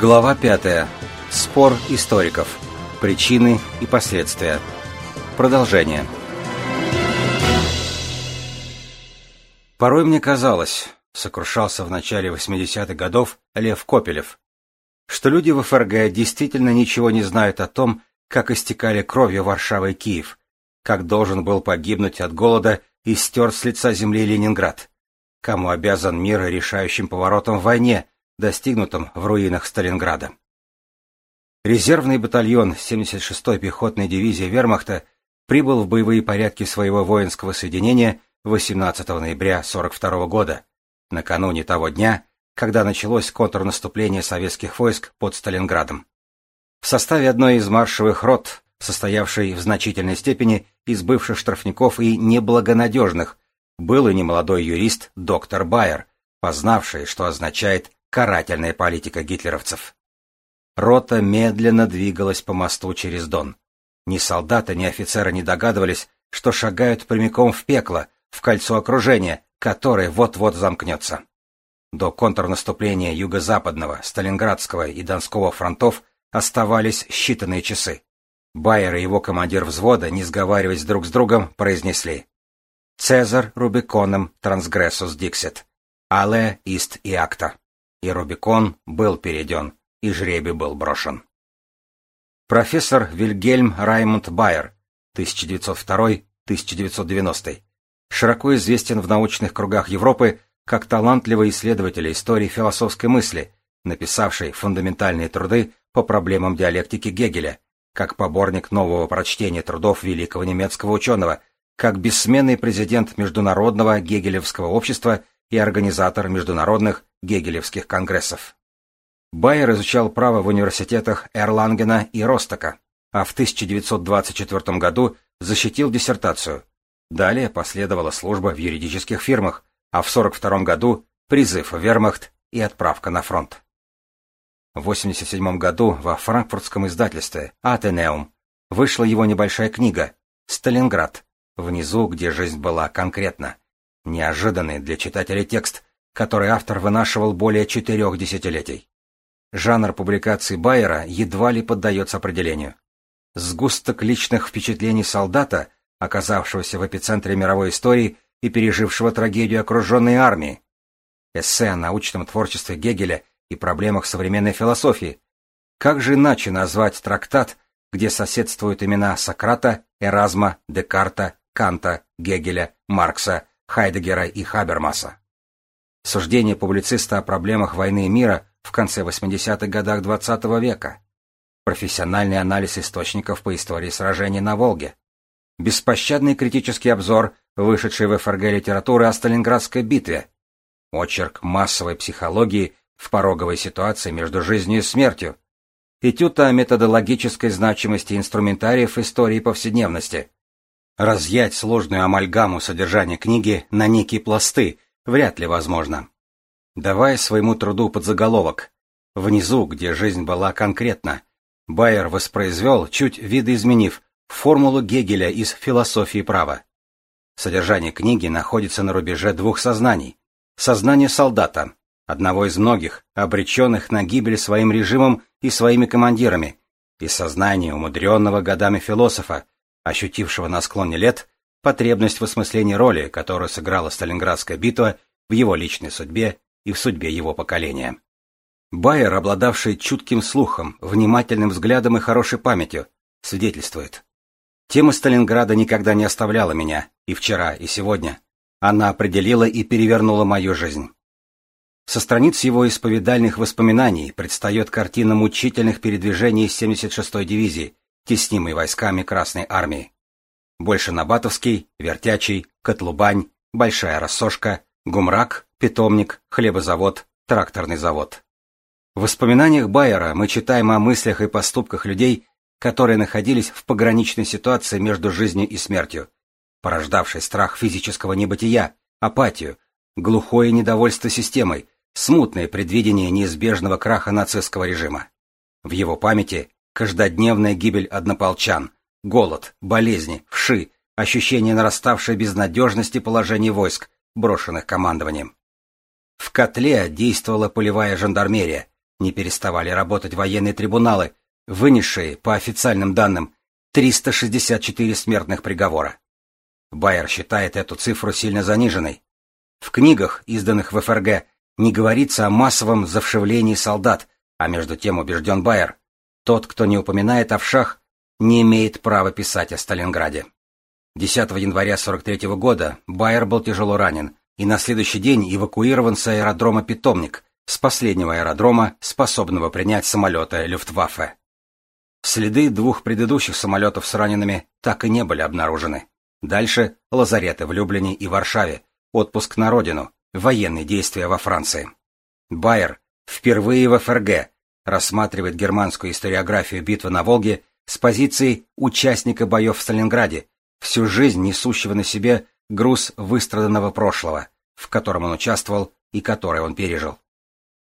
Глава 5. Спор историков. Причины и последствия. Продолжение. Порой мне казалось, сокрушался в начале 80-х годов Лев Копелев, что люди в ФРГ действительно ничего не знают о том, как истекали кровью Варшава и Киев, как должен был погибнуть от голода и стер с лица земли Ленинград, кому обязан мир решающим поворотом в войне, достигнутом в руинах Сталинграда. Резервный батальон 76-й пехотной дивизии Вермахта прибыл в боевые порядки своего воинского соединения 18 ноября 1942 года, накануне того дня, когда началось контрнаступление советских войск под Сталинградом. В составе одной из маршевых рот, состоявшей в значительной степени из бывших штрафников и неблагонадежных, был и немолодой юрист доктор Байер, познавший, что означает карательная политика гитлеровцев. Рота медленно двигалась по мосту через Дон. Ни солдаты, ни офицеры не догадывались, что шагают прямиком в пекло, в кольцо окружения, которое вот-вот замкнется. До контрнаступления юго-западного, Сталинградского и Донского фронтов оставались считанные часы. Байер и его командир взвода, не сговариваясь друг с другом, произнесли «Цезар Рубиконом трансгрессус диксит, але ист и акта» и Рубикон был перейден, и жребий был брошен. Профессор Вильгельм Раймонд Байер, 1902-1990, широко известен в научных кругах Европы как талантливый исследователь истории философской мысли, написавший фундаментальные труды по проблемам диалектики Гегеля, как поборник нового прочтения трудов великого немецкого ученого, как бессменный президент Международного Гегелевского общества и организатор международных гегелевских конгрессов. Байер изучал право в университетах Эрлангена и Ростока, а в 1924 году защитил диссертацию. Далее последовала служба в юридических фирмах, а в 1942 году призыв в вермахт и отправка на фронт. В 1987 году во франкфуртском издательстве «Атенеум» вышла его небольшая книга «Сталинград», внизу, где жизнь была конкретна. Неожиданный для читателя текст, который автор вынашивал более четырех десятилетий. Жанр публикации Байера едва ли поддается определению. Сгусток личных впечатлений солдата, оказавшегося в эпицентре мировой истории и пережившего трагедию окруженной армии. Эссе о научном творчестве Гегеля и проблемах современной философии. Как же иначе назвать трактат, где соседствуют имена Сократа, Эразма, Декарта, Канта, Гегеля, Маркса, Хайдегера и Хабермаса. Суждение публициста о проблемах войны и мира в конце 80-х годах XX -го века. Профессиональный анализ источников по истории сражений на Волге. Беспощадный критический обзор, вышедший в ФРГ литературы о Сталинградской битве. Очерк массовой психологии в пороговой ситуации между жизнью и смертью. Этюд о методологической значимости инструментариев истории повседневности. Разъять сложную амальгаму содержания книги на некие пласты вряд ли возможно. Давая своему труду подзаголовок «Внизу, где жизнь была конкретна», Байер воспроизвел, чуть видоизменив, формулу Гегеля из философии права. Содержание книги находится на рубеже двух сознаний. Сознание солдата, одного из многих, обреченных на гибель своим режимом и своими командирами, и сознание умудренного годами философа, ощутившего на склоне лет потребность в осмыслении роли, которую сыграла Сталинградская битва в его личной судьбе и в судьбе его поколения. Байер, обладавший чутким слухом, внимательным взглядом и хорошей памятью, свидетельствует. Тема Сталинграда никогда не оставляла меня, и вчера, и сегодня. Она определила и перевернула мою жизнь. Со страниц его исповедальных воспоминаний предстает картина мучительных передвижений 76-й дивизии, теснимой войсками Красной Армии. Больше Набатовский, Вертячий, Котлубань, Большая Рассошка, Гумрак, Питомник, Хлебозавод, Тракторный завод. В воспоминаниях Байера мы читаем о мыслях и поступках людей, которые находились в пограничной ситуации между жизнью и смертью, порождавшей страх физического небытия, апатию, глухое недовольство системой, смутное предвидение неизбежного краха нацистского режима. В его памяти Каждодневная гибель однополчан, голод, болезни, вши, ощущение нараставшей безнадежности положения войск, брошенных командованием. В котле действовала полевая жандармерия, не переставали работать военные трибуналы, вынесшие, по официальным данным, 364 смертных приговора. Байер считает эту цифру сильно заниженной. В книгах, изданных в ФРГ, не говорится о массовом завшивлении солдат, а между тем убежден Байер, тот, кто не упоминает о вшах, не имеет права писать о Сталинграде. 10 января 43 года Байер был тяжело ранен и на следующий день эвакуирован с аэродрома «Питомник», с последнего аэродрома, способного принять самолеты Люфтваффе. Следы двух предыдущих самолетов с ранеными так и не были обнаружены. Дальше лазареты в Люблине и Варшаве, отпуск на родину, военные действия во Франции. Байер впервые в ФРГ рассматривает германскую историографию битвы на Волге с позиции участника боев в Сталинграде, всю жизнь несущего на себе груз выстраданного прошлого, в котором он участвовал и который он пережил.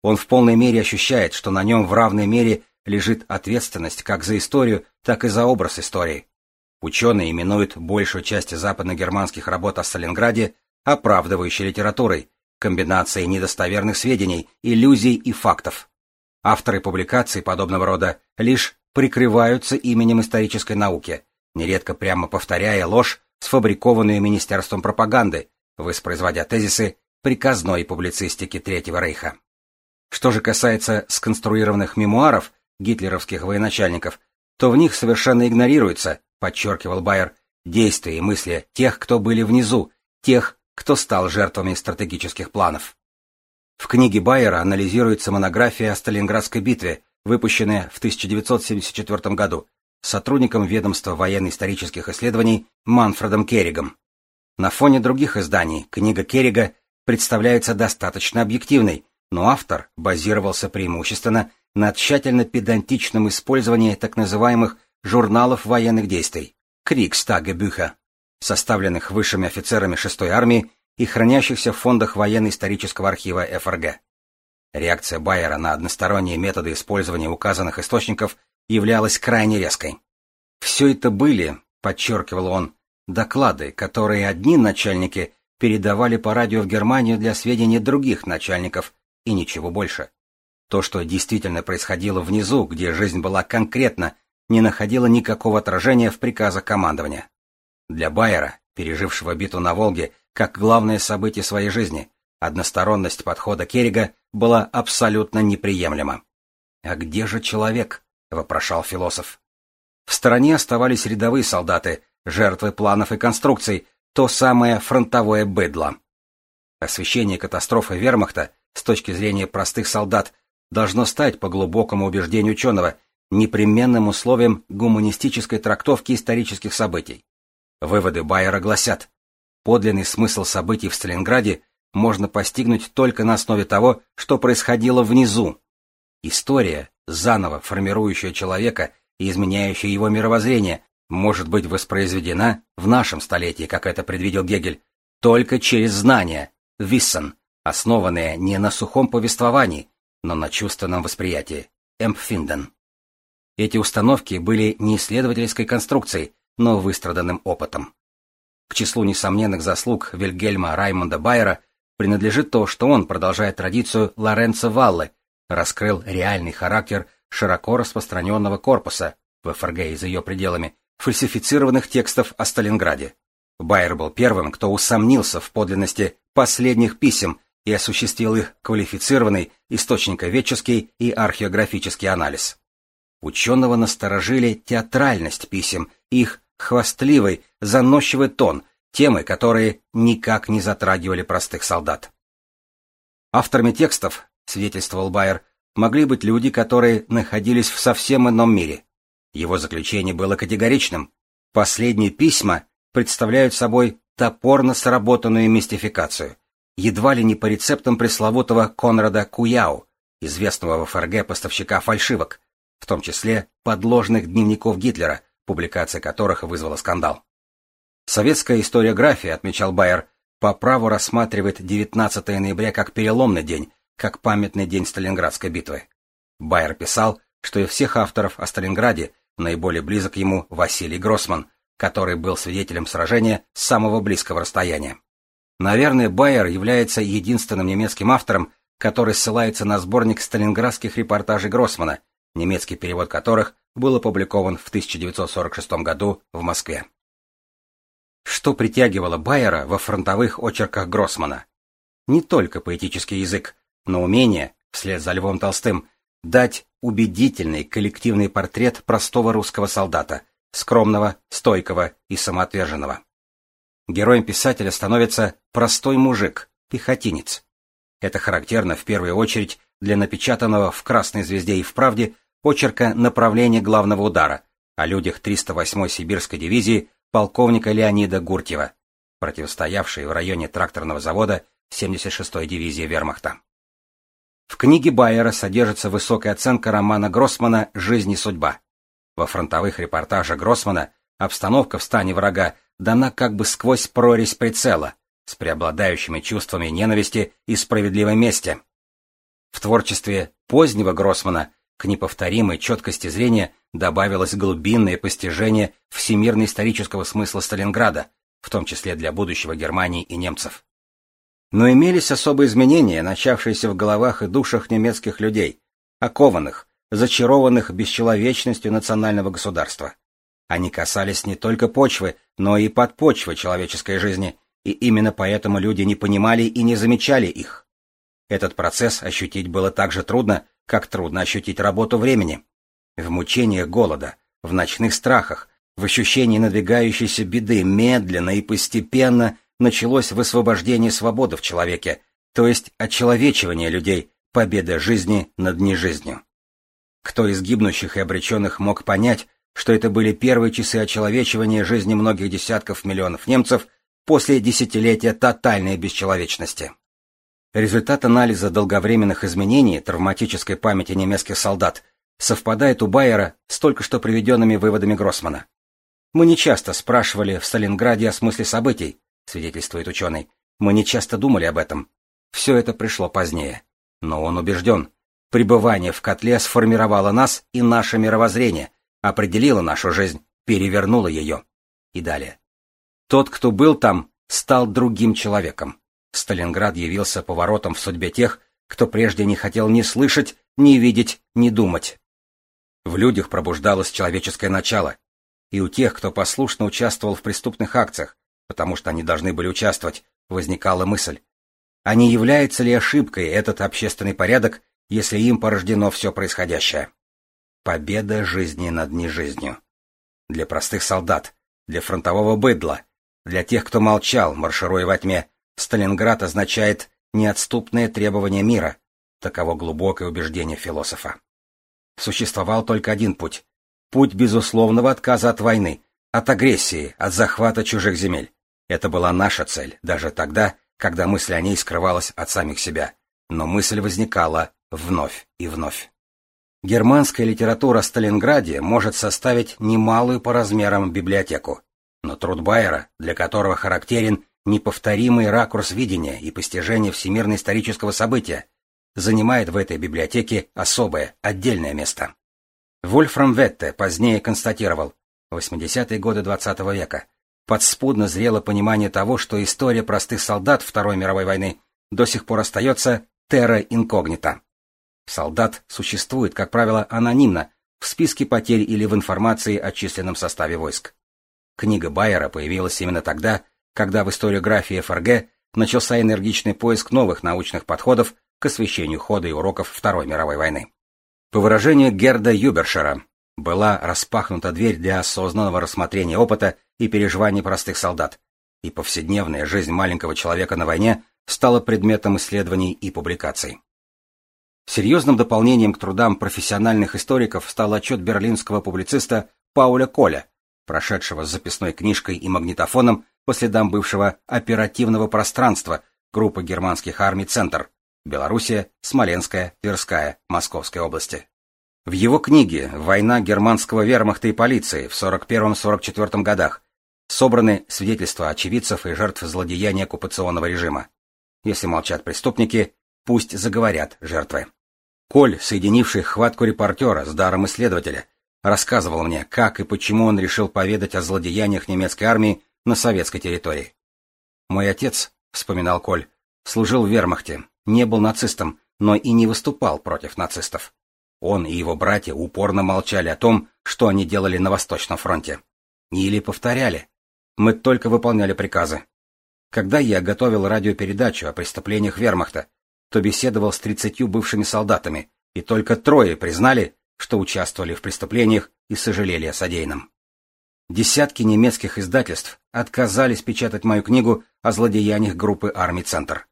Он в полной мере ощущает, что на нем в равной мере лежит ответственность как за историю, так и за образ истории. Ученые именуют большую часть западно-германских работ о Сталинграде оправдывающей литературой, комбинацией недостоверных сведений, иллюзий и фактов. Авторы публикаций подобного рода лишь прикрываются именем исторической науки, нередко прямо повторяя ложь, сфабрикованную Министерством пропаганды, воспроизводя тезисы приказной публицистики Третьего Рейха. Что же касается сконструированных мемуаров гитлеровских военачальников, то в них совершенно игнорируется, подчеркивал Байер, действия и мысли тех, кто были внизу, тех, кто стал жертвами стратегических планов. В книге Байера анализируется монография о Сталинградской битве, выпущенная в 1974 году сотрудником ведомства военно-исторических исследований Манфредом Керригом. На фоне других изданий книга Керрига представляется достаточно объективной, но автор базировался преимущественно на тщательно педантичном использовании так называемых журналов военных действий Крикстагебюха, составленных высшими офицерами 6-й армии и хранящихся в фондах военно-исторического архива ФРГ. Реакция Байера на односторонние методы использования указанных источников являлась крайне резкой. Все это были, подчеркивал он, доклады, которые одни начальники передавали по радио в Германию для сведения других начальников, и ничего больше. То, что действительно происходило внизу, где жизнь была конкретна, не находило никакого отражения в приказах командования. Для Байера, пережившего битву на Волге, как главное событие своей жизни, односторонность подхода Керрига была абсолютно неприемлема. «А где же человек?» — вопрошал философ. В стороне оставались рядовые солдаты, жертвы планов и конструкций, то самое фронтовое быдло. Освещение катастрофы вермахта с точки зрения простых солдат должно стать, по глубокому убеждению ученого, непременным условием гуманистической трактовки исторических событий. Выводы Байера гласят, подлинный смысл событий в Сталинграде можно постигнуть только на основе того, что происходило внизу. История, заново формирующая человека и изменяющая его мировоззрение, может быть воспроизведена в нашем столетии, как это предвидел Гегель, только через знания, виссен, основанные не на сухом повествовании, но на чувственном восприятии, эмпфинден. Эти установки были не исследовательской конструкцией, но выстраданным опытом. К числу несомненных заслуг Вильгельма Раймонда Байера принадлежит то, что он, продолжая традицию Лоренцо Валлы, раскрыл реальный характер широко распространенного корпуса в ФРГ и за ее пределами фальсифицированных текстов о Сталинграде. Байер был первым, кто усомнился в подлинности последних писем и осуществил их квалифицированный источниковедческий и археографический анализ. Ученого насторожили театральность писем, их хвастливый, заносчивый тон, темы, которые никак не затрагивали простых солдат. Авторами текстов, свидетельствовал Байер, могли быть люди, которые находились в совсем ином мире. Его заключение было категоричным. Последние письма представляют собой топорно сработанную мистификацию, едва ли не по рецептам пресловутого Конрада Куяу, известного в ФРГ поставщика фальшивок, в том числе подложных дневников Гитлера, публикация которых вызвала скандал. Советская историография, отмечал Байер, по праву рассматривает 19 ноября как переломный день, как памятный день Сталинградской битвы. Байер писал, что из всех авторов о Сталинграде наиболее близок ему Василий Гроссман, который был свидетелем сражения с самого близкого расстояния. Наверное, Байер является единственным немецким автором, который ссылается на сборник сталинградских репортажей Гроссмана, немецкий перевод которых был опубликован в 1946 году в Москве. Что притягивало Байера во фронтовых очерках Гроссмана? Не только поэтический язык, но умение, вслед за Львом Толстым, дать убедительный коллективный портрет простого русского солдата, скромного, стойкого и самоотверженного. Героем писателя становится простой мужик, пехотинец. Это характерно в первую очередь для напечатанного в «Красной звезде» и в «Правде» очерка «Направление главного удара» о людях 308-й сибирской дивизии полковника Леонида Гуртьева, противостоявшей в районе тракторного завода 76-й дивизии вермахта. В книге Байера содержится высокая оценка романа Гроссмана «Жизнь и судьба». Во фронтовых репортажах Гроссмана обстановка в стане врага дана как бы сквозь прорезь прицела, с преобладающими чувствами ненависти и справедливой мести. В творчестве позднего Гроссмана к неповторимой четкости зрения добавилось глубинное постижение всемирно-исторического смысла Сталинграда, в том числе для будущего Германии и немцев. Но имелись особые изменения, начавшиеся в головах и душах немецких людей, окованных, зачарованных бесчеловечностью национального государства. Они касались не только почвы, но и подпочвы человеческой жизни, и именно поэтому люди не понимали и не замечали их. Этот процесс ощутить было так же трудно, как трудно ощутить работу времени. В мучениях голода, в ночных страхах, в ощущении надвигающейся беды медленно и постепенно началось высвобождение свободы в человеке, то есть очеловечивание людей, победа жизни над нежизнью. Кто из гибнущих и обреченных мог понять, что это были первые часы очеловечивания жизни многих десятков миллионов немцев после десятилетия тотальной бесчеловечности? Результат анализа долговременных изменений травматической памяти немецких солдат совпадает у Байера с только что приведенными выводами Гроссмана. Мы не часто спрашивали в Сталинграде о смысле событий, свидетельствует ученый. Мы не часто думали об этом. Все это пришло позднее. Но он убежден. Пребывание в котле сформировало нас и наше мировоззрение, определило нашу жизнь, перевернуло ее. И далее. Тот, кто был там, стал другим человеком. Сталинград явился поворотом в судьбе тех, кто прежде не хотел ни слышать, ни видеть, ни думать. В людях пробуждалось человеческое начало, и у тех, кто послушно участвовал в преступных акциях, потому что они должны были участвовать, возникала мысль. А не является ли ошибкой этот общественный порядок, если им порождено все происходящее? Победа жизни над нежизнью. Для простых солдат, для фронтового быдла, для тех, кто молчал, маршируя во тьме, Сталинград означает неотступное требование мира, таково глубокое убеждение философа. Существовал только один путь. Путь безусловного отказа от войны, от агрессии, от захвата чужих земель. Это была наша цель, даже тогда, когда мысль о ней скрывалась от самих себя. Но мысль возникала вновь и вновь. Германская литература о Сталинграде может составить немалую по размерам библиотеку. Но труд Байера, для которого характерен неповторимый ракурс видения и постижения всемирно-исторического события, занимает в этой библиотеке особое, отдельное место. Вольфрам Ветте позднее констатировал, 80-е годы XX -го века, подспудно зрело понимание того, что история простых солдат Второй мировой войны до сих пор остается терра инкогнита. Солдат существует, как правило, анонимно, в списке потерь или в информации о численном составе войск. Книга Байера появилась именно тогда, когда в историографии ФРГ начался энергичный поиск новых научных подходов к освещению хода и уроков Второй мировой войны. По выражению Герда Юбершера, была распахнута дверь для осознанного рассмотрения опыта и переживаний простых солдат, и повседневная жизнь маленького человека на войне стала предметом исследований и публикаций. Серьезным дополнением к трудам профессиональных историков стал отчет берлинского публициста Пауля Коля, прошедшего с записной книжкой и магнитофоном по следам бывшего оперативного пространства группы германских армий «Центр» Белоруссия, Смоленская, Тверская, Московской области. В его книге «Война германского вермахта и полиции» в 41-44 годах собраны свидетельства очевидцев и жертв злодеяния оккупационного режима. Если молчат преступники, пусть заговорят жертвы. Коль, соединивший хватку репортера с даром исследователя, рассказывал мне, как и почему он решил поведать о злодеяниях немецкой армии на советской территории. «Мой отец», — вспоминал Коль, — служил в вермахте, не был нацистом, но и не выступал против нацистов. Он и его братья упорно молчали о том, что они делали на Восточном фронте. Или повторяли. Мы только выполняли приказы. Когда я готовил радиопередачу о преступлениях вермахта, то беседовал с тридцатью бывшими солдатами, и только трое признали, что участвовали в преступлениях и сожалели о содеянном. Десятки немецких издательств отказались печатать мою книгу о злодеяниях группы армий «Центр».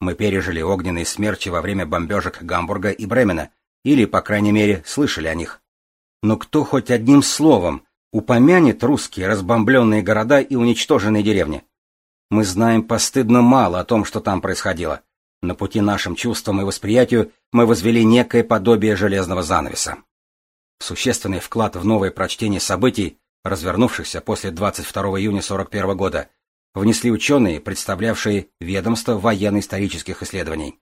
Мы пережили огненные смерчи во время бомбежек Гамбурга и Бремена, или, по крайней мере, слышали о них. Но кто хоть одним словом упомянет русские разбомбленные города и уничтоженные деревни? Мы знаем постыдно мало о том, что там происходило. На пути нашим чувствам и восприятию мы возвели некое подобие железного занавеса. Существенный вклад в новое прочтение событий, развернувшихся после 22 июня 1941 года, внесли ученые, представлявшие ведомство военно-исторических исследований.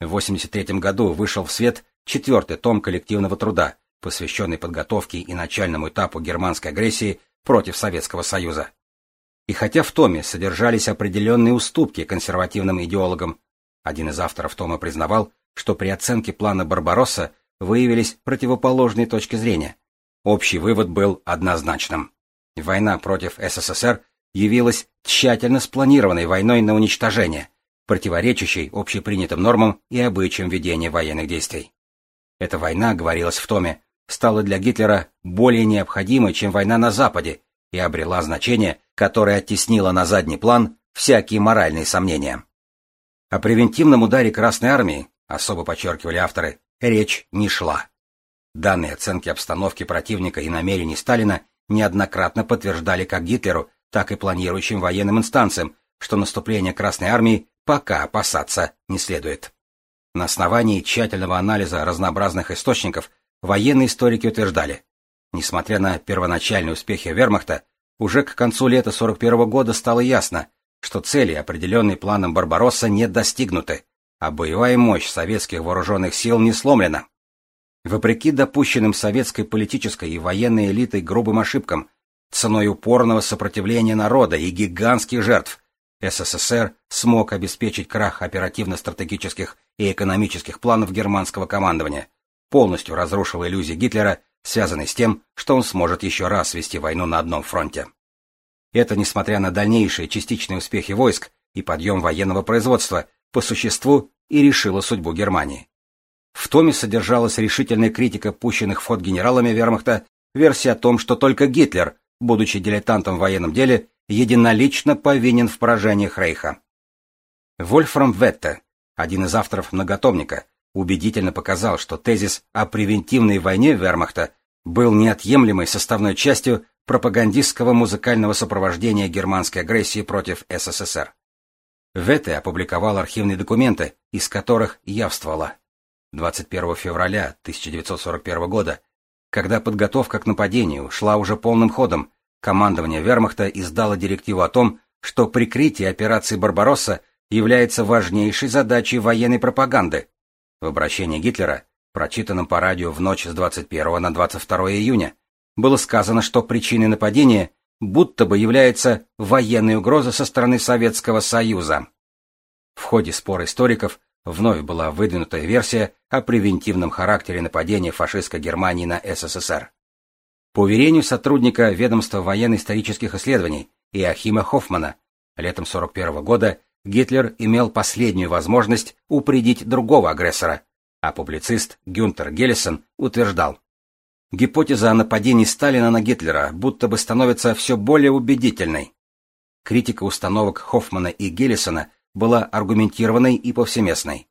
В 1983 году вышел в свет четвертый том коллективного труда, посвященный подготовке и начальному этапу германской агрессии против Советского Союза. И хотя в томе содержались определенные уступки консервативным идеологам, один из авторов тома признавал, что при оценке плана Барбаросса выявились противоположные точки зрения. Общий вывод был однозначным. Война против СССР явилась тщательно спланированной войной на уничтожение, противоречащей общепринятым нормам и обычаям ведения военных действий. Эта война, говорилось в томе, стала для Гитлера более необходимой, чем война на Западе, и обрела значение, которое оттеснило на задний план всякие моральные сомнения. О превентивном ударе Красной Армии, особо подчеркивали авторы, речь не шла. Данные оценки обстановки противника и намерений Сталина неоднократно подтверждали как Гитлеру, так и планирующим военным инстанциям, что наступление Красной Армии пока опасаться не следует. На основании тщательного анализа разнообразных источников военные историки утверждали, несмотря на первоначальные успехи вермахта, уже к концу лета 41 года стало ясно, что цели, определенные планом Барбаросса, не достигнуты, а боевая мощь советских вооруженных сил не сломлена. Вопреки допущенным советской политической и военной элитой грубым ошибкам, ценой упорного сопротивления народа и гигантских жертв, СССР смог обеспечить крах оперативно-стратегических и экономических планов германского командования, полностью разрушил иллюзии Гитлера, связанные с тем, что он сможет еще раз вести войну на одном фронте. Это несмотря на дальнейшие частичные успехи войск и подъем военного производства, по существу и решило судьбу Германии. В томе содержалась решительная критика пущенных в ход генералами вермахта версия о том, что только Гитлер, будучи дилетантом в военном деле, единолично повинен в поражениях Рейха. Вольфрам Ветте, один из авторов многотомника, убедительно показал, что тезис о превентивной войне вермахта был неотъемлемой составной частью пропагандистского музыкального сопровождения германской агрессии против СССР. Ветте опубликовал архивные документы, из которых явствовало. 21 февраля 1941 года, когда подготовка к нападению шла уже полным ходом, командование вермахта издало директиву о том, что прикрытие операции «Барбаросса» является важнейшей задачей военной пропаганды. В обращении Гитлера, прочитанном по радио в ночь с 21 на 22 июня, было сказано, что причиной нападения будто бы является военная угроза со стороны Советского Союза. В ходе спора историков вновь была выдвинута версия о превентивном характере нападения фашистской Германии на СССР. По уверению сотрудника ведомства военно-исторических исследований Иохима Хоффмана, летом 1941 года Гитлер имел последнюю возможность упредить другого агрессора, а публицист Гюнтер Геллисон утверждал, Гипотеза о нападении Сталина на Гитлера будто бы становится все более убедительной. Критика установок Хоффмана и Геллисона была аргументированной и повсеместной.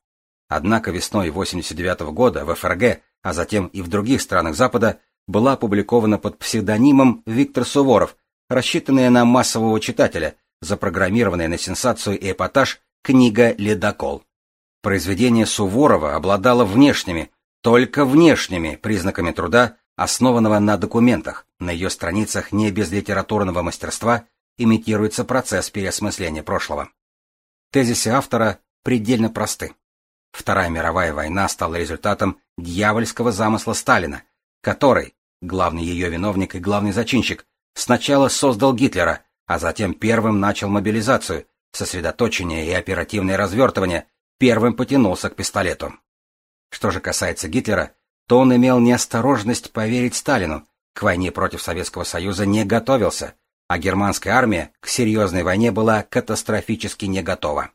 Однако весной 1989 года в ФРГ, а затем и в других странах Запада, была опубликована под псевдонимом Виктор Суворов, рассчитанная на массового читателя, запрограммированная на сенсацию и эпатаж книга «Ледокол». Произведение Суворова обладало внешними, только внешними признаками труда, основанного на документах, на ее страницах не без литературного мастерства имитируется процесс переосмысления прошлого. Тезисы автора предельно просты. Вторая мировая война стала результатом дьявольского замысла Сталина, который, главный ее виновник и главный зачинщик, сначала создал Гитлера, а затем первым начал мобилизацию, сосредоточение и оперативное развертывание, первым потянулся к пистолету. Что же касается Гитлера, то он имел неосторожность поверить Сталину, к войне против Советского Союза не готовился, а германская армия к серьезной войне была катастрофически не готова.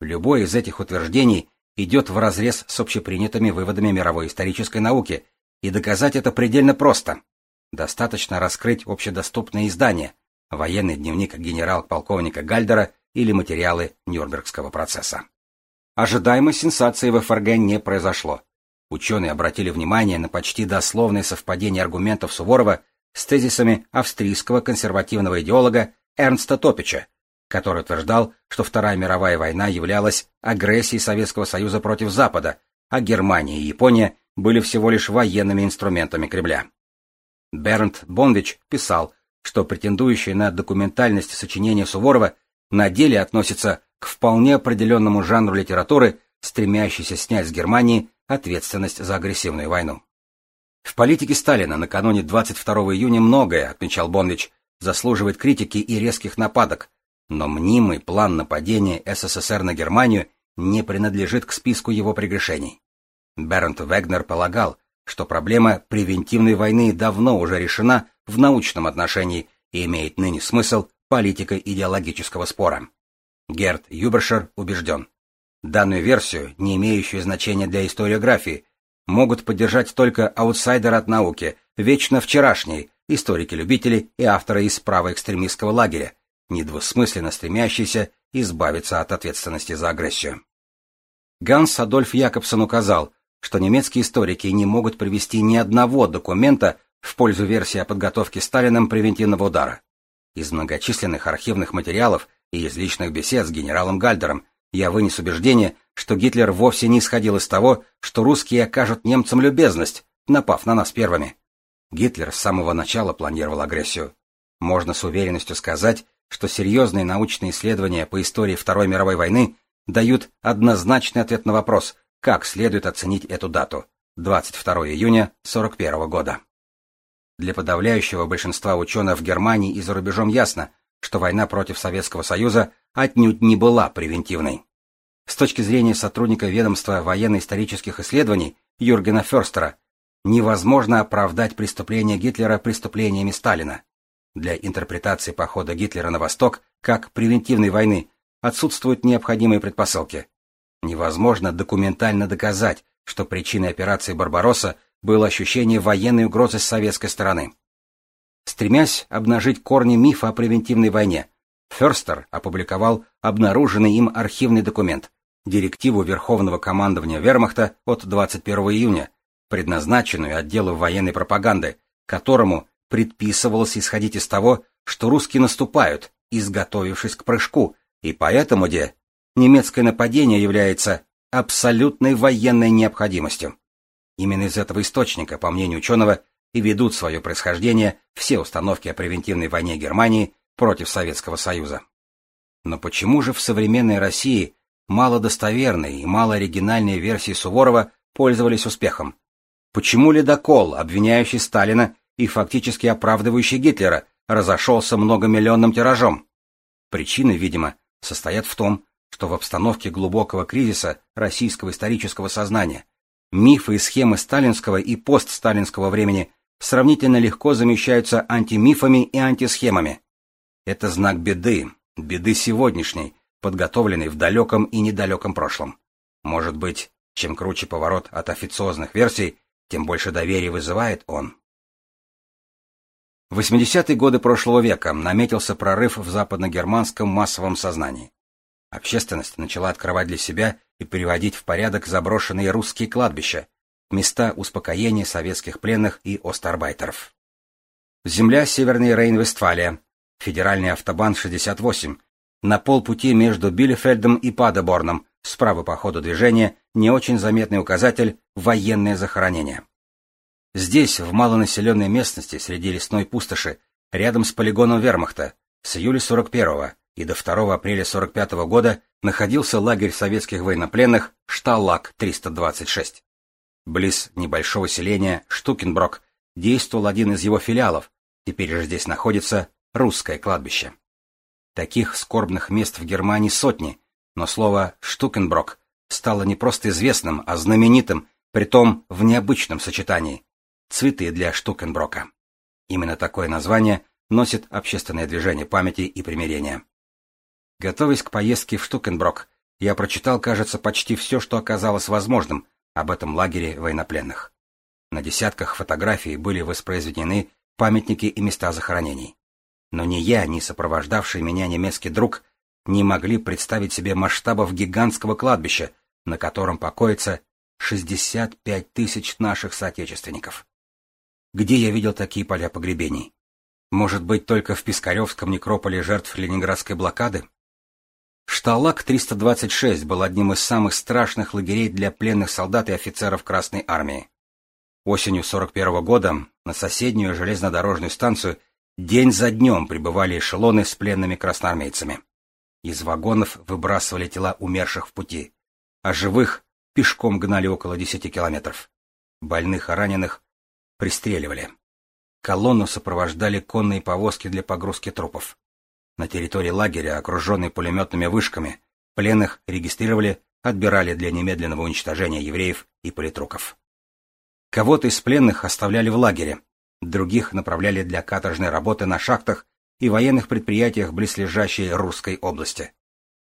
Любое из этих утверждений идет вразрез с общепринятыми выводами мировой исторической науки, и доказать это предельно просто. Достаточно раскрыть общедоступные издания, военный дневник генерал-полковника Гальдера или материалы Нюрнбергского процесса. Ожидаемой сенсации в ФРГ не произошло. Ученые обратили внимание на почти дословное совпадение аргументов Суворова с тезисами австрийского консервативного идеолога Эрнста Топича, который утверждал, что Вторая мировая война являлась агрессией Советского Союза против Запада, а Германия и Япония были всего лишь военными инструментами Кремля. Бернт Бонвич писал, что претендующие на документальность сочинения Суворова на деле относятся к вполне определенному жанру литературы, стремящейся снять с Германии ответственность за агрессивную войну. В политике Сталина накануне 22 июня многое, отмечал Бонвич, заслуживает критики и резких нападок, но мнимый план нападения СССР на Германию не принадлежит к списку его прегрешений. Бернт Вегнер полагал, что проблема превентивной войны давно уже решена в научном отношении и имеет ныне смысл политико-идеологического спора. Герт Юбершер убежден. Данную версию, не имеющую значения для историографии, могут поддержать только аутсайдеры от науки, вечно вчерашние, историки-любители и авторы из правоэкстремистского лагеря, недвусмысленно стремящиеся избавиться от ответственности за агрессию. Ганс Адольф Якобсон указал, что немецкие историки не могут привести ни одного документа в пользу версии о подготовке Сталином превентивного удара. Из многочисленных архивных материалов и из личных бесед с генералом Гальдером я вынес убеждение, что Гитлер вовсе не исходил из того, что русские окажут немцам любезность, напав на нас первыми. Гитлер с самого начала планировал агрессию. Можно с уверенностью сказать, что серьезные научные исследования по истории Второй мировой войны дают однозначный ответ на вопрос, как следует оценить эту дату – 22 июня 1941 года. Для подавляющего большинства ученых в Германии и за рубежом ясно, что война против Советского Союза отнюдь не была превентивной. С точки зрения сотрудника ведомства военно-исторических исследований Юргена Ферстера, невозможно оправдать преступления Гитлера преступлениями Сталина. Для интерпретации похода Гитлера на восток как превентивной войны отсутствуют необходимые предпосылки. Невозможно документально доказать, что причиной операции «Барбаросса» было ощущение военной угрозы с советской стороны. Стремясь обнажить корни мифа о превентивной войне, Ферстер опубликовал обнаруженный им архивный документ, директиву Верховного командования Вермахта от 21 июня, предназначенную отделу военной пропаганды, которому предписывалось исходить из того, что русские наступают, изготовившись к прыжку, и поэтому, где немецкое нападение является абсолютной военной необходимостью. Именно из этого источника, по мнению ученого, и ведут свое происхождение все установки о превентивной войне Германии против Советского Союза. Но почему же в современной России малодостоверные и малооригинальные версии Суворова пользовались успехом? Почему ледокол, обвиняющий Сталина и фактически оправдывающий Гитлера, разошелся многомиллионным тиражом? Причины, видимо, состоят в том, что в обстановке глубокого кризиса российского исторического сознания мифы и схемы сталинского и постсталинского времени сравнительно легко замещаются антимифами и антисхемами. Это знак беды, беды сегодняшней, подготовленной в далеком и недалеком прошлом. Может быть, чем круче поворот от официозных версий, тем больше доверия вызывает он. В 80-е годы прошлого века наметился прорыв в западногерманском массовом сознании. Общественность начала открывать для себя и приводить в порядок заброшенные русские кладбища, места успокоения советских пленных и остарбайтеров. Земля Северной Рейн-Вестфалия, федеральный автобан 68, на полпути между Билефельдом и Падеборном, справа по ходу движения, не очень заметный указатель «Военное захоронение». Здесь, в малонаселенной местности среди лесной пустоши, рядом с полигоном Вермахта, с июля 41 и до 2 апреля 45 года находился лагерь советских военнопленных Шталлак-326. Близ небольшого селения Штукенброк действовал один из его филиалов, теперь же здесь находится русское кладбище. Таких скорбных мест в Германии сотни, но слово «Штукенброк» стало не просто известным, а знаменитым, притом в необычном сочетании — цветы для Штукенброка. Именно такое название носит общественное движение памяти и примирения. Готовясь к поездке в Штукенброк, я прочитал, кажется, почти все, что оказалось возможным об этом лагере военнопленных. На десятках фотографий были воспроизведены памятники и места захоронений. Но ни я, ни сопровождавший меня немецкий друг не могли представить себе масштабов гигантского кладбища, на котором покоится 65 тысяч наших соотечественников. Где я видел такие поля погребений? Может быть, только в Пискаревском некрополе жертв Ленинградской блокады? Шталак-326 был одним из самых страшных лагерей для пленных солдат и офицеров Красной Армии. Осенью 41 года на соседнюю железнодорожную станцию день за днем прибывали эшелоны с пленными красноармейцами. Из вагонов выбрасывали тела умерших в пути, а живых пешком гнали около 10 километров. Больных и раненых пристреливали. Колонну сопровождали конные повозки для погрузки трупов. На территории лагеря, окруженной пулеметными вышками, пленных регистрировали, отбирали для немедленного уничтожения евреев и политруков. Кого-то из пленных оставляли в лагере, других направляли для каторжной работы на шахтах и военных предприятиях близлежащей Русской области.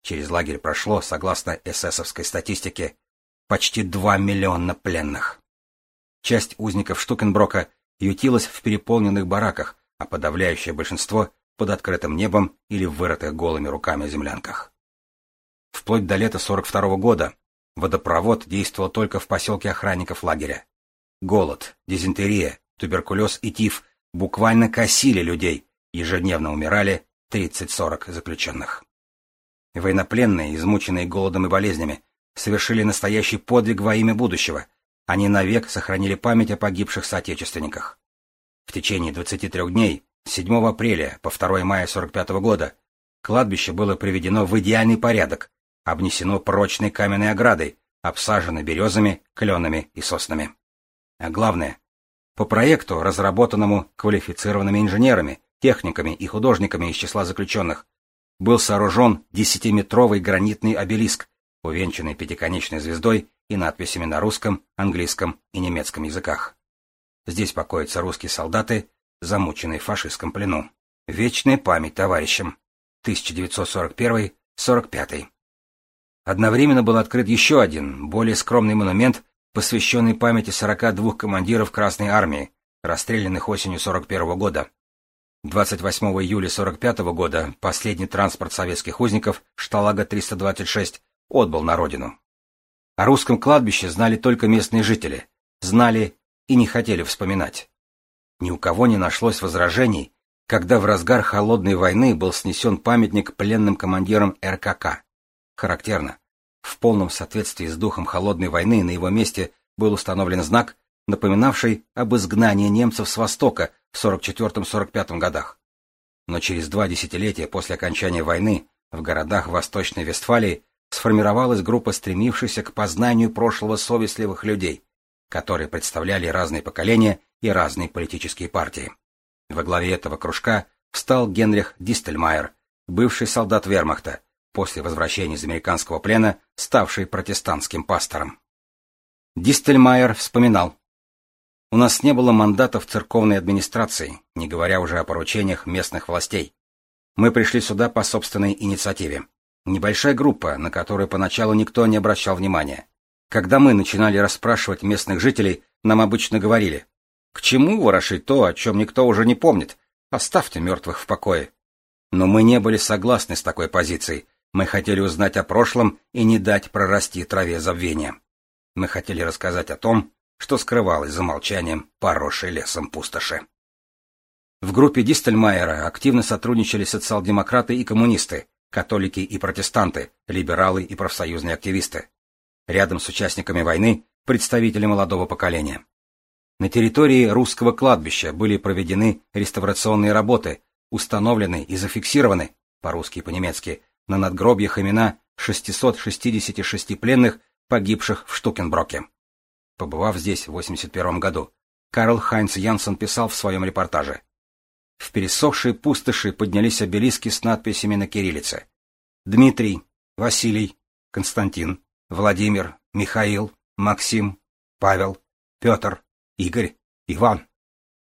Через лагерь прошло, согласно эсэсовской статистике, почти 2 миллиона пленных. Часть узников Штукенброка ютилась в переполненных бараках, а подавляющее большинство под открытым небом или в вырытых голыми руками землянках. Вплоть до лета 42 -го года водопровод действовал только в поселке охранников лагеря. Голод, дизентерия, туберкулез и тиф буквально косили людей, ежедневно умирали 30-40 заключенных. Военнопленные, измученные голодом и болезнями, совершили настоящий подвиг во имя будущего. Они навек сохранили память о погибших соотечественниках. В течение 23 дней 7 апреля по 2 мая 45 года кладбище было приведено в идеальный порядок, обнесено прочной каменной оградой, обсажено березами, кленами и соснами. А главное, по проекту, разработанному квалифицированными инженерами, техниками и художниками из числа заключенных, был сооружен десятиметровый гранитный обелиск, увенчанный пятиконечной звездой и надписями на русском, английском и немецком языках. Здесь покоятся русские солдаты, замученный в фашистском плену. Вечная память товарищам. 1941-45. Одновременно был открыт еще один, более скромный монумент, посвященный памяти 42 командиров Красной Армии, расстрелянных осенью 41 года. 28 июля 45 года последний транспорт советских узников Шталага-326 отбыл на родину. О русском кладбище знали только местные жители, знали и не хотели вспоминать. Ни у кого не нашлось возражений, когда в разгар холодной войны был снесен памятник пленным командирам РКК. Характерно, в полном соответствии с духом холодной войны на его месте был установлен знак, напоминавший об изгнании немцев с Востока в 44-45 годах. Но через два десятилетия после окончания войны в городах Восточной Вестфалии сформировалась группа стремившихся к познанию прошлого совестливых людей, которые представляли разные поколения и разные политические партии. Во главе этого кружка встал Генрих Дистельмайер, бывший солдат вермахта, после возвращения из американского плена, ставший протестантским пастором. Дистельмайер вспоминал. «У нас не было мандатов церковной администрации, не говоря уже о поручениях местных властей. Мы пришли сюда по собственной инициативе. Небольшая группа, на которую поначалу никто не обращал внимания. Когда мы начинали расспрашивать местных жителей, нам обычно говорили, к чему ворошить то, о чем никто уже не помнит? Оставьте мертвых в покое. Но мы не были согласны с такой позицией. Мы хотели узнать о прошлом и не дать прорасти траве забвения. Мы хотели рассказать о том, что скрывалось за молчанием поросшей лесом пустоши. В группе Дистельмайера активно сотрудничали социал-демократы и коммунисты, католики и протестанты, либералы и профсоюзные активисты. Рядом с участниками войны представители молодого поколения. На территории русского кладбища были проведены реставрационные работы, установлены и зафиксированы, по-русски и по-немецки, на надгробьях имена 666 пленных, погибших в Штукенброке. Побывав здесь в 81 году, Карл Хайнц Янсен писал в своем репортаже. В пересохшие пустоши поднялись обелиски с надписями на кириллице. Дмитрий, Василий, Константин, Владимир, Михаил, Максим, Павел, Петр, Игорь, Иван.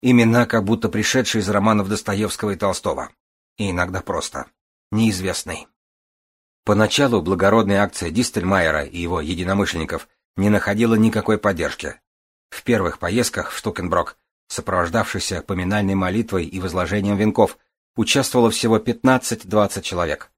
Имена, как будто пришедшие из романов Достоевского и Толстого. И иногда просто. Неизвестный. Поначалу благородная акция Дистельмайера и его единомышленников не находила никакой поддержки. В первых поездках в Штукенброк, сопровождавшейся поминальной молитвой и возложением венков, участвовало всего 15-20 человек.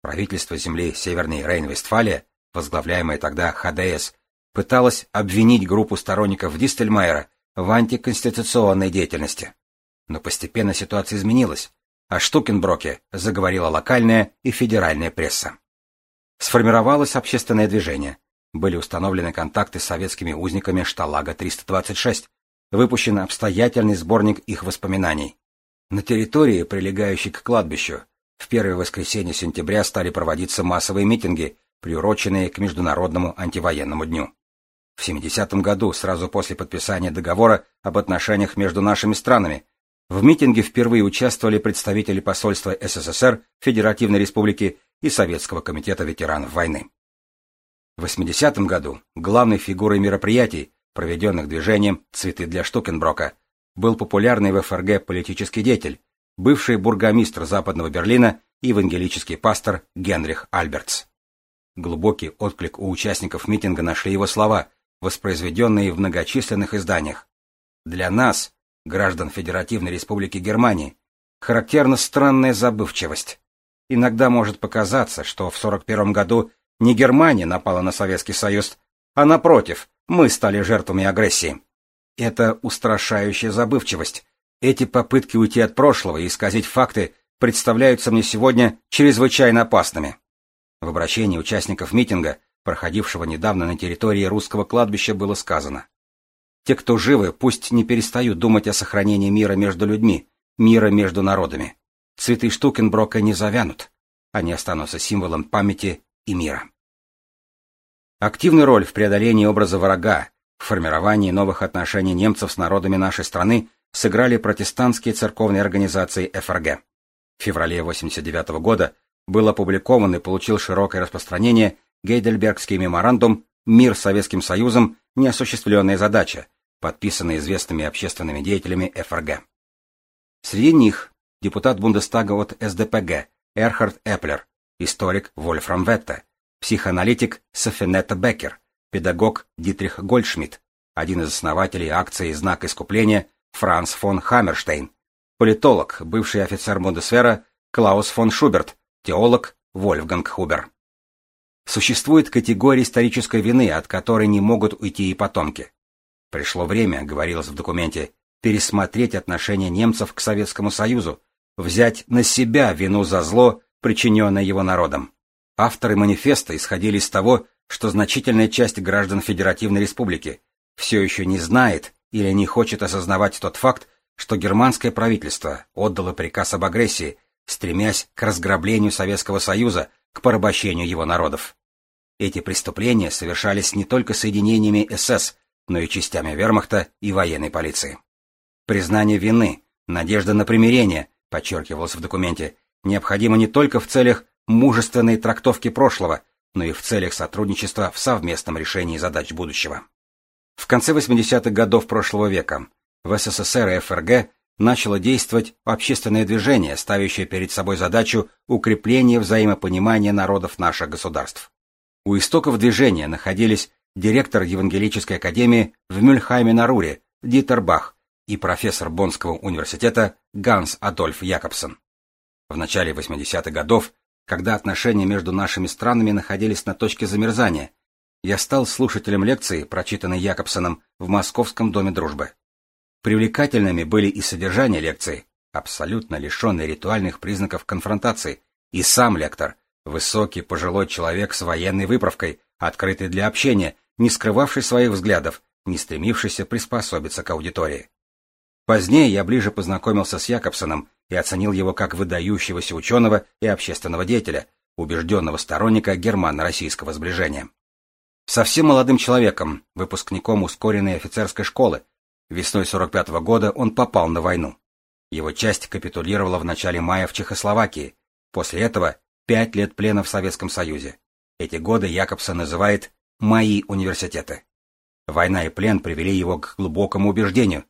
Правительство земли Северной Рейн-Вестфалия, возглавляемое тогда ХДС, пыталось обвинить группу сторонников Дистельмайера в антиконституционной деятельности. Но постепенно ситуация изменилась. О Штукенброке заговорила локальная и федеральная пресса. Сформировалось общественное движение. Были установлены контакты с советскими узниками Шталага-326. Выпущен обстоятельный сборник их воспоминаний. На территории, прилегающей к кладбищу, в первое воскресенье сентября стали проводиться массовые митинги, приуроченные к Международному антивоенному дню. В 70-м году, сразу после подписания договора об отношениях между нашими странами, в митинге впервые участвовали представители посольства СССР, Федеративной Республики и Советского комитета ветеранов войны. В 80-м году главной фигурой мероприятий, проведенных движением «Цветы для Штукенброка», был популярный в ФРГ политический деятель, бывший бургомистр Западного Берлина и евангелический пастор Генрих Альбертс. Глубокий отклик у участников митинга нашли его слова, воспроизведенные в многочисленных изданиях. Для нас, граждан Федеративной Республики Германии, характерна странная забывчивость. Иногда может показаться, что в 1941 году не Германия напала на Советский Союз, а напротив, мы стали жертвами агрессии. Это устрашающая забывчивость. Эти попытки уйти от прошлого и исказить факты представляются мне сегодня чрезвычайно опасными. В обращении участников митинга, проходившего недавно на территории русского кладбища, было сказано. Те, кто живы, пусть не перестают думать о сохранении мира между людьми, мира между народами. Цветы Штукенброка не завянут. Они останутся символом памяти и мира. Активную роль в преодолении образа врага, в формировании новых отношений немцев с народами нашей страны сыграли протестантские церковные организации ФРГ. В феврале 1989 года был опубликован и получил широкое распространение Гейдельбергский меморандум «Мир с Советским Союзом. Неосуществленная задача», подписанный известными общественными деятелями ФРГ. Среди них депутат Бундестага от СДПГ Эрхард Эпплер, историк Вольфрам Ветте, психоаналитик Софинетта Беккер, педагог Дитрих Гольдшмидт, один из основателей акции «Знак искупления» Франц фон Хаммерштейн, политолог, бывший офицер Бундесвера Клаус фон Шуберт, теолог Вольфганг Хубер. Существует категория исторической вины, от которой не могут уйти и потомки. Пришло время, говорилось в документе, пересмотреть отношение немцев к Советскому Союзу, взять на себя вину за зло, причиненное его народом. Авторы манифеста исходили из того, что значительная часть граждан Федеративной Республики все еще не знает или не хочет осознавать тот факт, что германское правительство отдало приказ об агрессии, стремясь к разграблению Советского Союза, к порабощению его народов. Эти преступления совершались не только соединениями СС, но и частями вермахта и военной полиции. Признание вины, надежда на примирение, подчеркивалось в документе, необходимо не только в целях мужественной трактовки прошлого, но и в целях сотрудничества в совместном решении задач будущего. В конце 80-х годов прошлого века в СССР и ФРГ начало действовать общественное движение, ставящее перед собой задачу укрепления взаимопонимания народов наших государств. У истоков движения находились директор Евангелической академии в Мюльхайме на Руре Дитер Бах и профессор Боннского университета Ганс Адольф Якобсон. В начале 80-х годов, когда отношения между нашими странами находились на точке замерзания, я стал слушателем лекции, прочитанной Якобсоном в Московском доме дружбы. Привлекательными были и содержание лекции, абсолютно лишенный ритуальных признаков конфронтации, и сам лектор, высокий пожилой человек с военной выправкой, открытый для общения, не скрывавший своих взглядов, не стремившийся приспособиться к аудитории. Позднее я ближе познакомился с Якобсоном и оценил его как выдающегося ученого и общественного деятеля, убежденного сторонника германо-российского сближения. Совсем молодым человеком, выпускником ускоренной офицерской школы, весной 45 -го года он попал на войну. Его часть капитулировала в начале мая в Чехословакии. После этого пять лет плена в Советском Союзе. Эти годы Якобсон называет «мои университеты». Война и плен привели его к глубокому убеждению.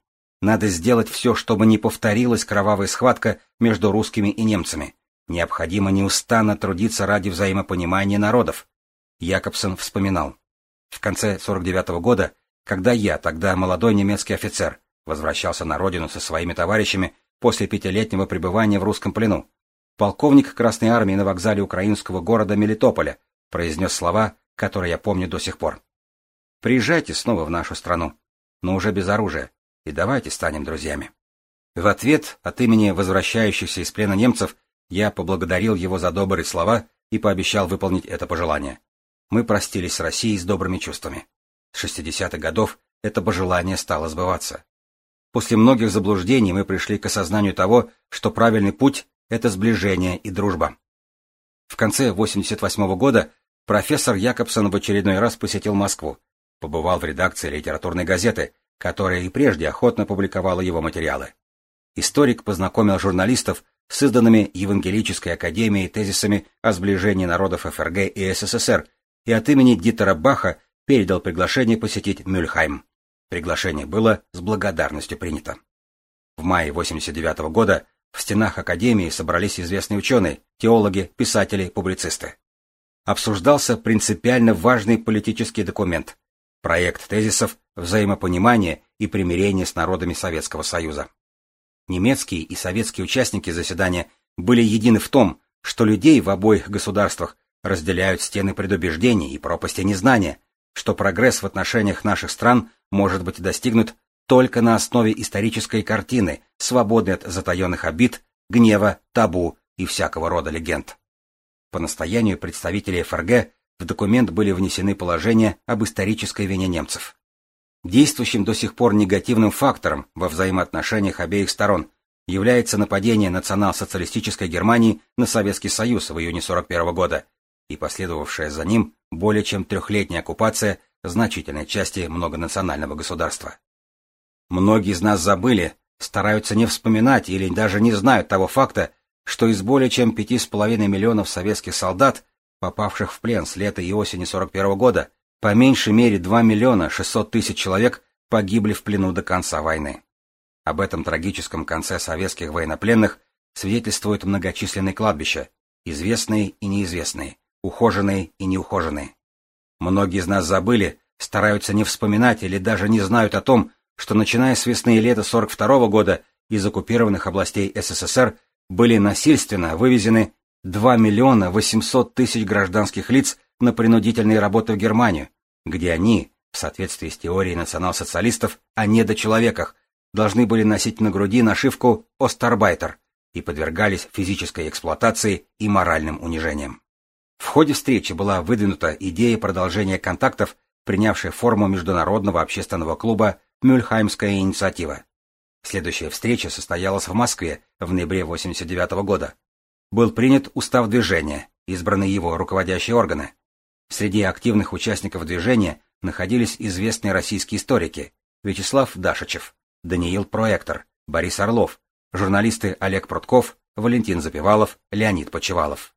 Надо сделать все, чтобы не повторилась кровавая схватка между русскими и немцами. Необходимо неустанно трудиться ради взаимопонимания народов. Якобсон вспоминал. В конце 49 -го года, когда я, тогда молодой немецкий офицер, возвращался на родину со своими товарищами после пятилетнего пребывания в русском плену, полковник Красной Армии на вокзале украинского города Мелитополя произнес слова, которые я помню до сих пор. «Приезжайте снова в нашу страну, но уже без оружия, и давайте станем друзьями». В ответ от имени возвращающихся из плена немцев я поблагодарил его за добрые слова и пообещал выполнить это пожелание. Мы простились с Россией с добрыми чувствами. С 60-х годов это пожелание стало сбываться. После многих заблуждений мы пришли к осознанию того, что правильный путь — это сближение и дружба. В конце 88 -го года профессор Якобсон в очередной раз посетил Москву, побывал в редакции литературной газеты, которая и прежде охотно публиковала его материалы. Историк познакомил журналистов с изданными Евангелической академией тезисами о сближении народов ФРГ и СССР и от имени Дитера Баха передал приглашение посетить Мюльхайм. Приглашение было с благодарностью принято. В мае 89 -го года в стенах Академии собрались известные ученые, теологи, писатели, публицисты. Обсуждался принципиально важный политический документ – проект тезисов взаимопонимания и примирения с народами Советского Союза. Немецкие и советские участники заседания были едины в том, что людей в обоих государствах разделяют стены предубеждений и пропасти незнания, что прогресс в отношениях наших стран может быть достигнут только на основе исторической картины, свободной от затаенных обид, гнева, табу и всякого рода легенд. По настоянию представителей ФРГ в документ были внесены положения об исторической вине немцев. Действующим до сих пор негативным фактором во взаимоотношениях обеих сторон является нападение национал-социалистической Германии на Советский Союз в июне 1941 года и последовавшая за ним более чем трехлетняя оккупация значительной части многонационального государства. Многие из нас забыли, стараются не вспоминать или даже не знают того факта, что из более чем пяти с половиной миллионов советских солдат, попавших в плен с лета и осени 41 года, по меньшей мере 2 миллиона 600 тысяч человек погибли в плену до конца войны. Об этом трагическом конце советских военнопленных свидетельствуют многочисленные кладбища, известные и неизвестные, ухоженные и неухоженные. Многие из нас забыли, стараются не вспоминать или даже не знают о том, что начиная с весны и лета 42 -го года из оккупированных областей СССР были насильственно вывезены 2 миллиона 800 тысяч гражданских лиц на принудительные работы в Германию, где они, в соответствии с теорией национал-социалистов о недочеловеках, должны были носить на груди нашивку «Остарбайтер» и подвергались физической эксплуатации и моральным унижениям. В ходе встречи была выдвинута идея продолжения контактов, принявшая форму Международного общественного клуба «Мюльхаймская инициатива». Следующая встреча состоялась в Москве в ноябре 1989 года. Был принят устав движения, избраны его руководящие органы. Среди активных участников движения находились известные российские историки Вячеслав Дашичев, Даниил Проектор, Борис Орлов, журналисты Олег Прутков, Валентин Запевалов, Леонид Почевалов.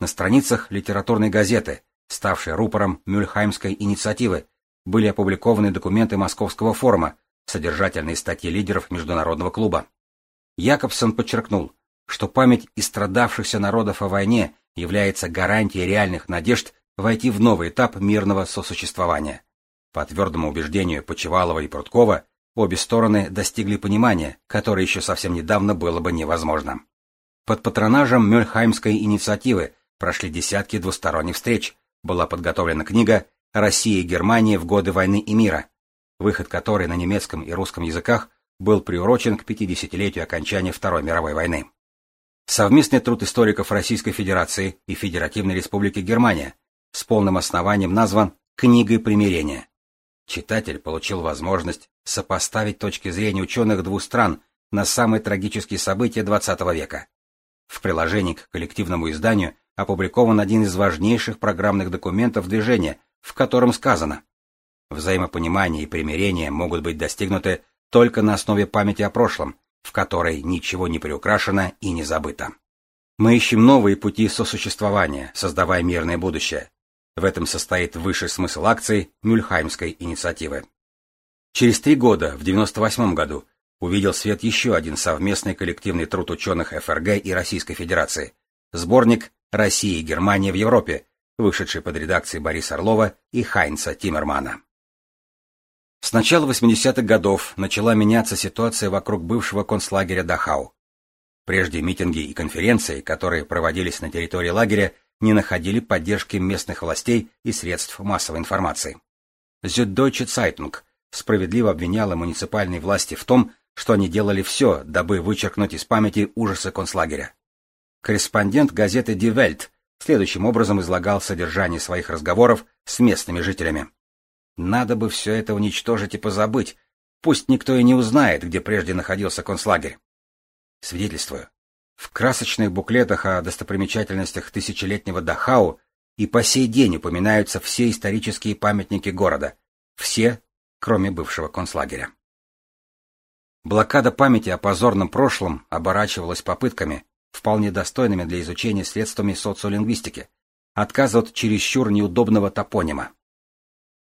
На страницах литературной газеты, ставшей рупором Мюльхаймской инициативы, были опубликованы документы Московского форума, содержательные статьи лидеров Международного клуба. Якобсон подчеркнул, что память истрадавшихся народов о войне является гарантией реальных надежд войти в новый этап мирного сосуществования. По твердому убеждению Почевалова и Пруткова, обе стороны достигли понимания, которое еще совсем недавно было бы невозможным. Под патронажем Мюльхаймской инициативы Прошли десятки двусторонних встреч. Была подготовлена книга «Россия и Германия в годы войны и мира», выход которой на немецком и русском языках был приурочен к 50-летию окончания Второй мировой войны. Совместный труд историков Российской Федерации и Федеративной Республики Германия с полным основанием назван «Книгой примирения». Читатель получил возможность сопоставить точки зрения ученых двух стран на самые трагические события XX века. В приложении к коллективному изданию опубликован один из важнейших программных документов движения, в котором сказано «Взаимопонимание и примирение могут быть достигнуты только на основе памяти о прошлом, в которой ничего не приукрашено и не забыто. Мы ищем новые пути сосуществования, создавая мирное будущее. В этом состоит высший смысл акции Мюльхаймской инициативы. Через три года, в 1998 году, увидел свет еще один совместный коллективный труд ученых ФРГ и Российской Федерации – сборник «Россия и Германия в Европе», вышедший под редакцией Бориса Орлова и Хайнца Тиммермана. С начала 80-х годов начала меняться ситуация вокруг бывшего концлагеря Дахау. Прежде митинги и конференции, которые проводились на территории лагеря, не находили поддержки местных властей и средств массовой информации. Süddeutsche Zeitung справедливо обвиняла муниципальные власти в том, что они делали все, дабы вычеркнуть из памяти ужасы концлагеря. Корреспондент газеты Die Welt следующим образом излагал содержание своих разговоров с местными жителями. «Надо бы все это уничтожить и позабыть, пусть никто и не узнает, где прежде находился концлагерь. Свидетельствую. В красочных буклетах о достопримечательностях тысячелетнего Дахау и по сей день упоминаются все исторические памятники города, все, кроме бывшего концлагеря. Блокада памяти о позорном прошлом оборачивалась попытками, вполне достойными для изучения средствами социолингвистики, отказа от чересчур неудобного топонима.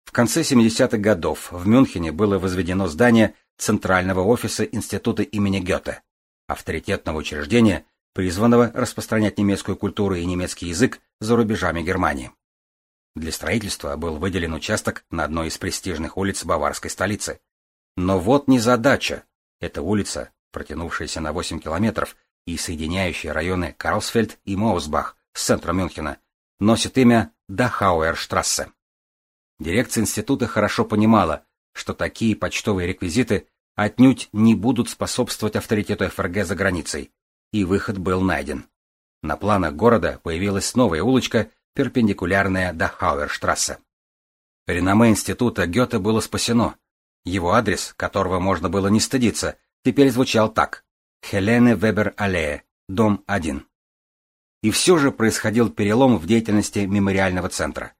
В конце 70-х годов в Мюнхене было возведено здание Центрального офиса Института имени Гёте, авторитетного учреждения, призванного распространять немецкую культуру и немецкий язык за рубежами Германии. Для строительства был выделен участок на одной из престижных улиц баварской столицы. Но вот незадача. Эта улица, протянувшаяся на 8 километров и соединяющая районы Карлсфельд и Моусбах с центром Мюнхена, носит имя Дахауэрштрассе. Дирекция института хорошо понимала, что такие почтовые реквизиты отнюдь не будут способствовать авторитету ФРГ за границей, и выход был найден. На планах города появилась новая улочка, перпендикулярная Дахауэрштрассе. Реноме института Гёте было спасено. Его адрес, которого можно было не стыдиться, теперь звучал так. Хелене Вебер-Аллея, дом 1. И все же происходил перелом в деятельности мемориального центра.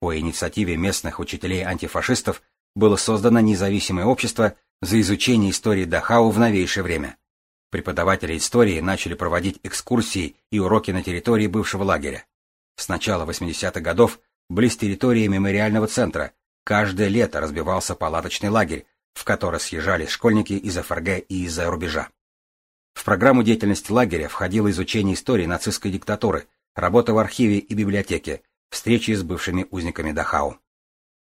По инициативе местных учителей-антифашистов было создано независимое общество за изучение истории Дахау в новейшее время. Преподаватели истории начали проводить экскурсии и уроки на территории бывшего лагеря. С начала 80-х годов близ территории мемориального центра каждое лето разбивался палаточный лагерь, в который съезжались школьники из ФРГ и из-за рубежа. В программу деятельности лагеря входило изучение истории нацистской диктатуры, работа в архиве и библиотеке, встречи с бывшими узниками Дахау.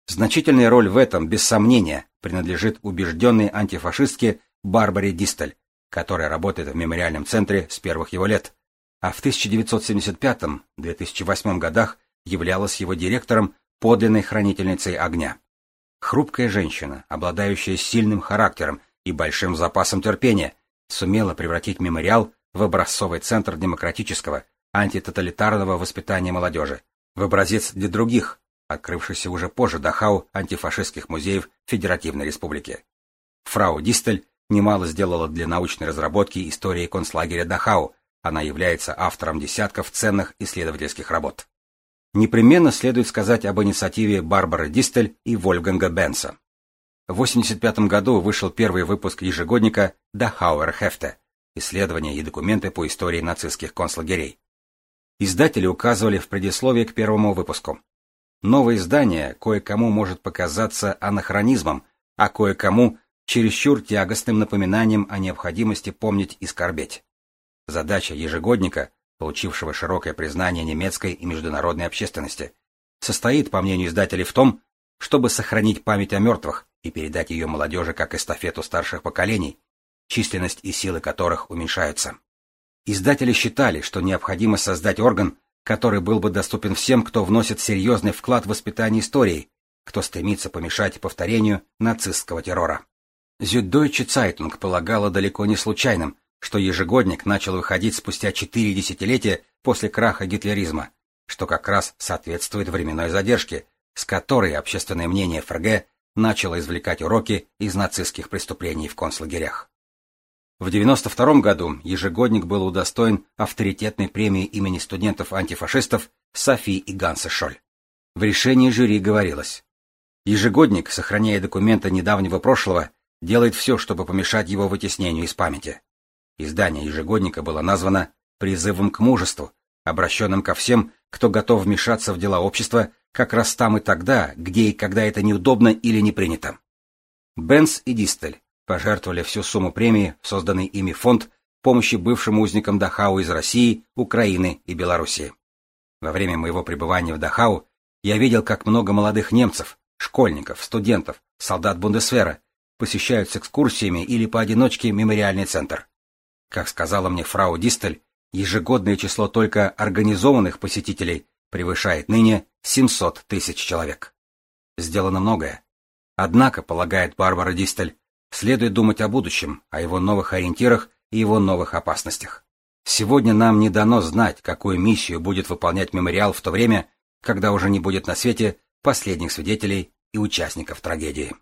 Значительная роль в этом, без сомнения, принадлежит убежденной антифашистке Барбаре Дистель, которая работает в мемориальном центре с первых его лет, а в 1975-2008 годах являлась его директором, подлинной хранительницей огня. Хрупкая женщина, обладающая сильным характером и большим запасом терпения, сумела превратить мемориал в образцовый центр демократического, антитоталитарного воспитания молодежи, в образец для других, открывшийся уже позже Дахау антифашистских музеев Федеративной Республики. Фрау Дистель немало сделала для научной разработки истории концлагеря Дахау, она является автором десятков ценных исследовательских работ. Непременно следует сказать об инициативе Барбары Дистель и Вольфганга Бенса. В 1985 году вышел первый выпуск ежегодника Дахауэр Хефте «Исследования и документы по истории нацистских концлагерей». Издатели указывали в предисловии к первому выпуску. Новое издание кое-кому может показаться анахронизмом, а кое-кому чересчур тягостным напоминанием о необходимости помнить и скорбеть. Задача ежегодника, получившего широкое признание немецкой и международной общественности, состоит, по мнению издателей, в том, чтобы сохранить память о мертвых и передать ее молодежи как эстафету старших поколений, численность и силы которых уменьшаются. Издатели считали, что необходимо создать орган, который был бы доступен всем, кто вносит серьезный вклад в воспитание истории, кто стремится помешать повторению нацистского террора. Süddeutsche Zeitung полагала далеко не случайным, что ежегодник начал выходить спустя четыре десятилетия после краха гитлеризма, что как раз соответствует временной задержке, с которой общественное мнение ФРГ начало извлекать уроки из нацистских преступлений в концлагерях. В 1992 году ежегодник был удостоен авторитетной премии имени студентов-антифашистов Софи и Ганса Шоль. В решении жюри говорилось, ежегодник, сохраняя документы недавнего прошлого, делает все, чтобы помешать его вытеснению из памяти. Издание ежегодника было названо «призывом к мужеству», обращенным ко всем, кто готов вмешаться в дела общества, как раз там и тогда, где и когда это неудобно или не принято. Бенс и Дистель пожертвовали всю сумму премии в созданный ими фонд помощи бывшим узникам Дахау из России, Украины и Белоруссии. Во время моего пребывания в Дахау я видел, как много молодых немцев, школьников, студентов, солдат Бундесвера посещают с экскурсиями или поодиночке мемориальный центр. Как сказала мне фрау Дистель, ежегодное число только организованных посетителей превышает ныне 700 тысяч человек. Сделано многое. Однако, полагает Барбара Дистель, следует думать о будущем, о его новых ориентирах и его новых опасностях. Сегодня нам не дано знать, какую миссию будет выполнять мемориал в то время, когда уже не будет на свете последних свидетелей и участников трагедии.